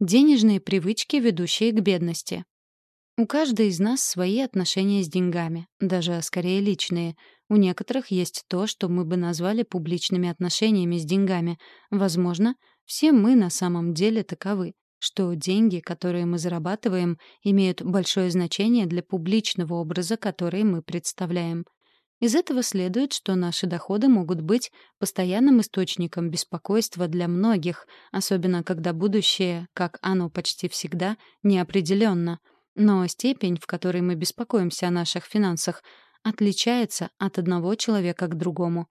Денежные привычки, ведущие к бедности. У каждой из нас свои отношения с деньгами, даже скорее личные. У некоторых есть то, что мы бы назвали публичными отношениями с деньгами. Возможно, все мы на самом деле таковы, что деньги, которые мы зарабатываем, имеют большое значение для публичного образа, который мы представляем. Из этого следует, что наши доходы могут быть постоянным источником беспокойства для многих, особенно когда будущее, как оно почти всегда, неопределенно. Но степень, в которой мы беспокоимся о наших финансах, отличается от одного человека к другому.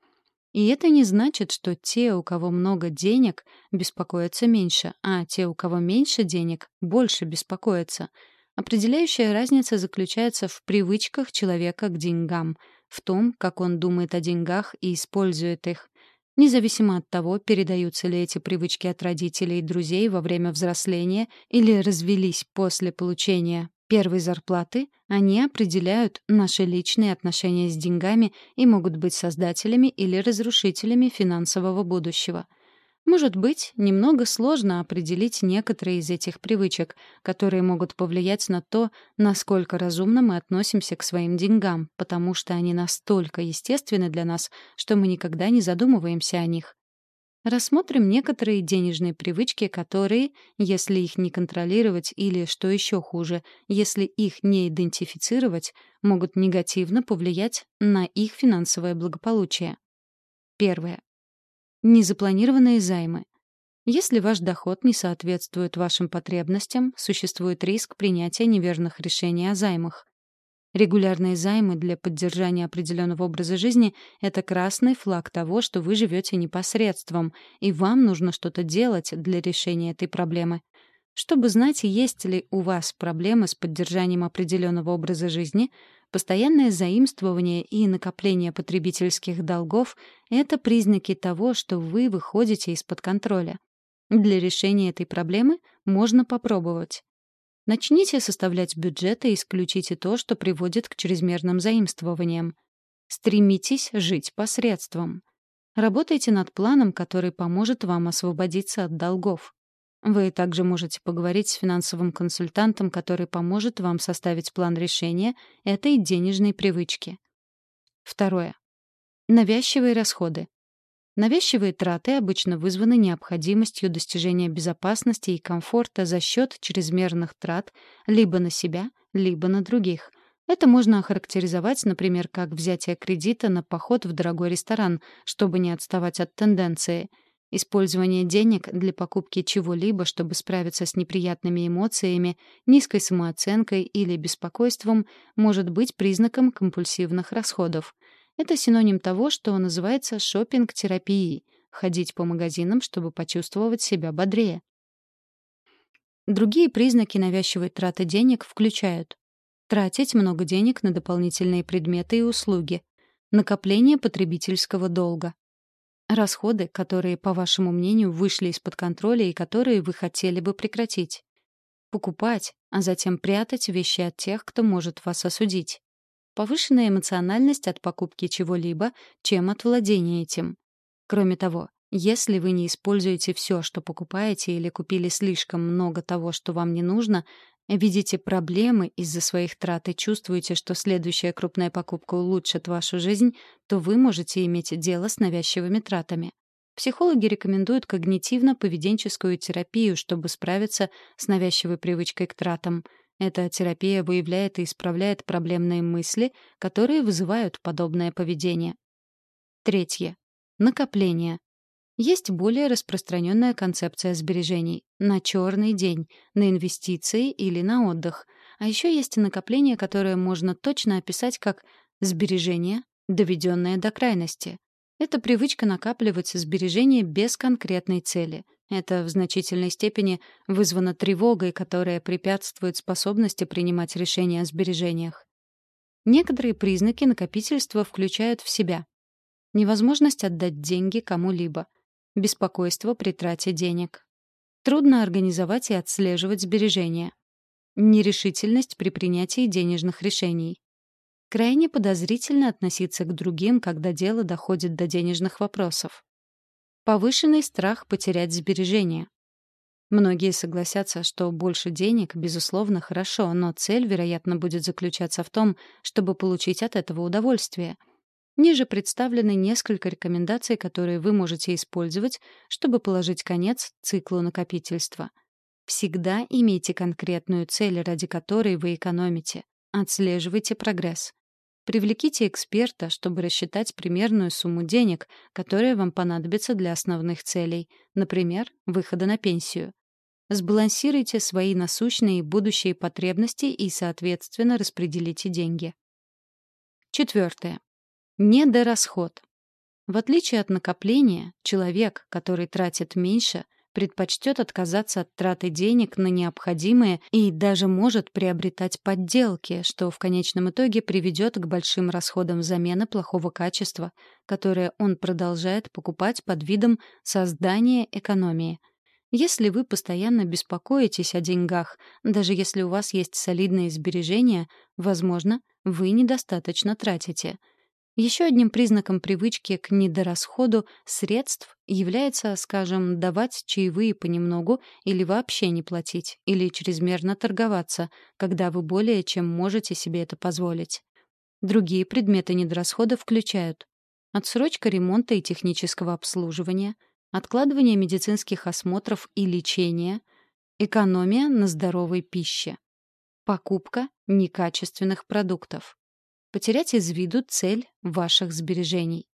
И это не значит, что те, у кого много денег, беспокоятся меньше, а те, у кого меньше денег, больше беспокоятся. Определяющая разница заключается в привычках человека к деньгам — в том, как он думает о деньгах и использует их. Независимо от того, передаются ли эти привычки от родителей и друзей во время взросления или развелись после получения первой зарплаты, они определяют наши личные отношения с деньгами и могут быть создателями или разрушителями финансового будущего — может быть, немного сложно определить некоторые из этих привычек, которые могут повлиять на то, насколько разумно мы относимся к своим деньгам, потому что они настолько естественны для нас, что мы никогда не задумываемся о них. Рассмотрим некоторые денежные привычки, которые, если их не контролировать или, что еще хуже, если их не идентифицировать, могут негативно повлиять на их финансовое благополучие. Первое. Незапланированные займы. Если ваш доход не соответствует вашим потребностям, существует риск принятия неверных решений о займах. Регулярные займы для поддержания определенного образа жизни — это красный флаг того, что вы живете непосредством, и вам нужно что-то делать для решения этой проблемы. Чтобы знать, есть ли у вас проблемы с поддержанием определенного образа жизни, Постоянное заимствование и накопление потребительских долгов — это признаки того, что вы выходите из-под контроля. Для решения этой проблемы можно попробовать. Начните составлять бюджет и исключите то, что приводит к чрезмерным заимствованиям. Стремитесь жить посредством. Работайте над планом, который поможет вам освободиться от долгов. Вы также можете поговорить с финансовым консультантом, который поможет вам составить план решения этой денежной привычки. Второе. Навязчивые расходы. Навязчивые траты обычно вызваны необходимостью достижения безопасности и комфорта за счет чрезмерных трат либо на себя, либо на других. Это можно охарактеризовать, например, как взятие кредита на поход в дорогой ресторан, чтобы не отставать от тенденции — Использование денег для покупки чего-либо, чтобы справиться с неприятными эмоциями, низкой самооценкой или беспокойством, может быть признаком компульсивных расходов. Это синоним того, что называется шопинг-терапией — ходить по магазинам, чтобы почувствовать себя бодрее. Другие признаки навязчивой траты денег включают тратить много денег на дополнительные предметы и услуги, накопление потребительского долга, Расходы, которые, по вашему мнению, вышли из-под контроля и которые вы хотели бы прекратить. Покупать, а затем прятать вещи от тех, кто может вас осудить. Повышенная эмоциональность от покупки чего-либо, чем от владения этим. Кроме того, если вы не используете все, что покупаете, или купили слишком много того, что вам не нужно, видите проблемы из-за своих трат и чувствуете, что следующая крупная покупка улучшит вашу жизнь, то вы можете иметь дело с навязчивыми тратами. Психологи рекомендуют когнитивно-поведенческую терапию, чтобы справиться с навязчивой привычкой к тратам. Эта терапия выявляет и исправляет проблемные мысли, которые вызывают подобное поведение. Третье. Накопление. Есть более распространенная концепция сбережений — на черный день, на инвестиции или на отдых. А еще есть накопление, которое можно точно описать как сбережение, доведенное до крайности. Это привычка накапливать сбережения без конкретной цели. Это в значительной степени вызвано тревогой, которая препятствует способности принимать решения о сбережениях. Некоторые признаки накопительства включают в себя невозможность отдать деньги кому-либо, беспокойство при трате денег. Трудно организовать и отслеживать сбережения. Нерешительность при принятии денежных решений. Крайне подозрительно относиться к другим, когда дело доходит до денежных вопросов. Повышенный страх потерять сбережения. Многие согласятся, что больше денег, безусловно, хорошо, но цель, вероятно, будет заключаться в том, чтобы получить от этого удовольствие. Ниже представлены несколько рекомендаций, которые вы можете использовать, чтобы положить конец циклу накопительства. Всегда имейте конкретную цель, ради которой вы экономите. Отслеживайте прогресс. Привлеките эксперта, чтобы рассчитать примерную сумму денег, которая вам понадобится для основных целей, например, выхода на пенсию. Сбалансируйте свои насущные и будущие потребности и, соответственно, распределите деньги. Четвертое. Недорасход. В отличие от накопления, человек, который тратит меньше, предпочтет отказаться от траты денег на необходимые и даже может приобретать подделки, что в конечном итоге приведет к большим расходам замены плохого качества, которые он продолжает покупать под видом создания экономии. Если вы постоянно беспокоитесь о деньгах, даже если у вас есть солидные сбережения, возможно, вы недостаточно тратите — еще одним признаком привычки к недорасходу средств является, скажем, давать чаевые понемногу или вообще не платить, или чрезмерно торговаться, когда вы более чем можете себе это позволить. Другие предметы недорасхода включают отсрочка ремонта и технического обслуживания, откладывание медицинских осмотров и лечения, экономия на здоровой пище, покупка некачественных продуктов. Потерять из виду цель ваших сбережений.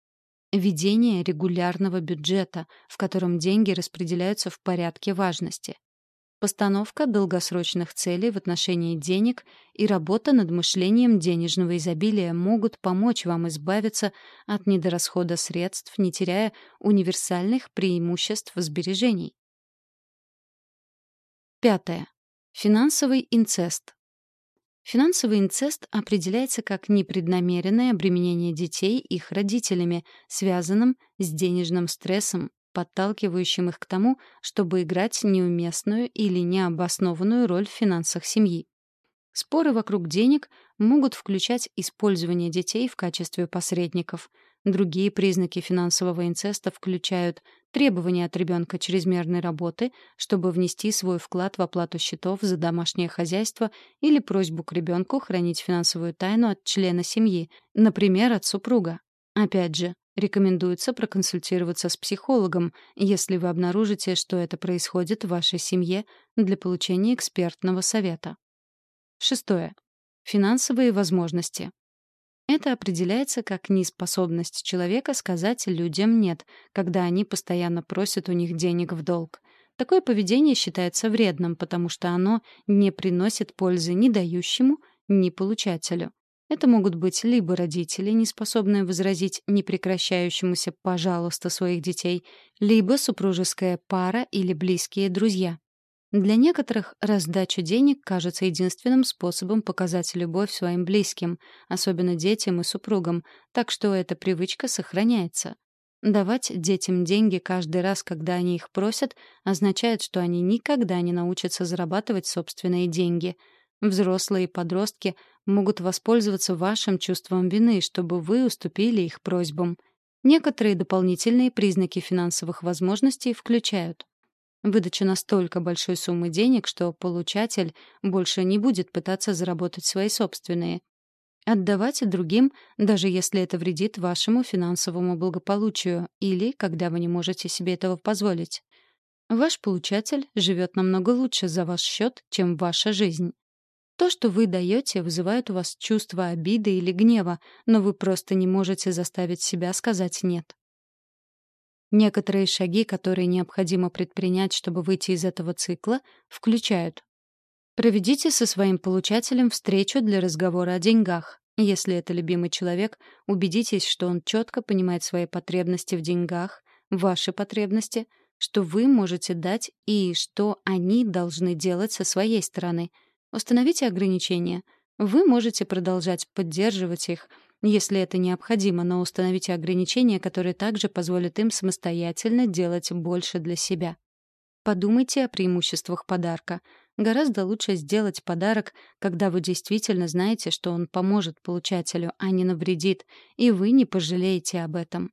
Ведение регулярного бюджета, в котором деньги распределяются в порядке важности. Постановка долгосрочных целей в отношении денег и работа над мышлением денежного изобилия могут помочь вам избавиться от недорасхода средств, не теряя универсальных преимуществ сбережений. Пятое. Финансовый инцест. Финансовый инцест определяется как непреднамеренное обременение детей их родителями, связанным с денежным стрессом, подталкивающим их к тому, чтобы играть неуместную или необоснованную роль в финансах семьи. Споры вокруг денег могут включать использование детей в качестве посредников. Другие признаки финансового инцеста включают требования от ребенка чрезмерной работы, чтобы внести свой вклад в оплату счетов за домашнее хозяйство или просьбу к ребенку хранить финансовую тайну от члена семьи, например, от супруга. Опять же, рекомендуется проконсультироваться с психологом, если вы обнаружите, что это происходит в вашей семье для получения экспертного совета. Шестое. Финансовые возможности. Это определяется как неспособность человека сказать людям «нет», когда они постоянно просят у них денег в долг. Такое поведение считается вредным, потому что оно не приносит пользы ни дающему, ни получателю. Это могут быть либо родители, не способные возразить непрекращающемуся «пожалуйста» своих детей, либо супружеская пара или близкие друзья. Для некоторых раздача денег кажется единственным способом показать любовь своим близким, особенно детям и супругам, так что эта привычка сохраняется. Давать детям деньги каждый раз, когда они их просят, означает, что они никогда не научатся зарабатывать собственные деньги. Взрослые и подростки могут воспользоваться вашим чувством вины, чтобы вы уступили их просьбам. Некоторые дополнительные признаки финансовых возможностей включают Выдача настолько большой суммы денег, что получатель больше не будет пытаться заработать свои собственные. Отдавать другим, даже если это вредит вашему финансовому благополучию или когда вы не можете себе этого позволить. Ваш получатель живет намного лучше за ваш счет, чем ваша жизнь. То, что вы даете, вызывает у вас чувство обиды или гнева, но вы просто не можете заставить себя сказать «нет». Некоторые шаги, которые необходимо предпринять, чтобы выйти из этого цикла, включают Проведите со своим получателем встречу для разговора о деньгах. Если это любимый человек, убедитесь, что он четко понимает свои потребности в деньгах, ваши потребности, что вы можете дать и что они должны делать со своей стороны. Установите ограничения. Вы можете продолжать поддерживать их, если это необходимо, но установите ограничения, которые также позволят им самостоятельно делать больше для себя. Подумайте о преимуществах подарка. Гораздо лучше сделать подарок, когда вы действительно знаете, что он поможет получателю, а не навредит, и вы не пожалеете об этом.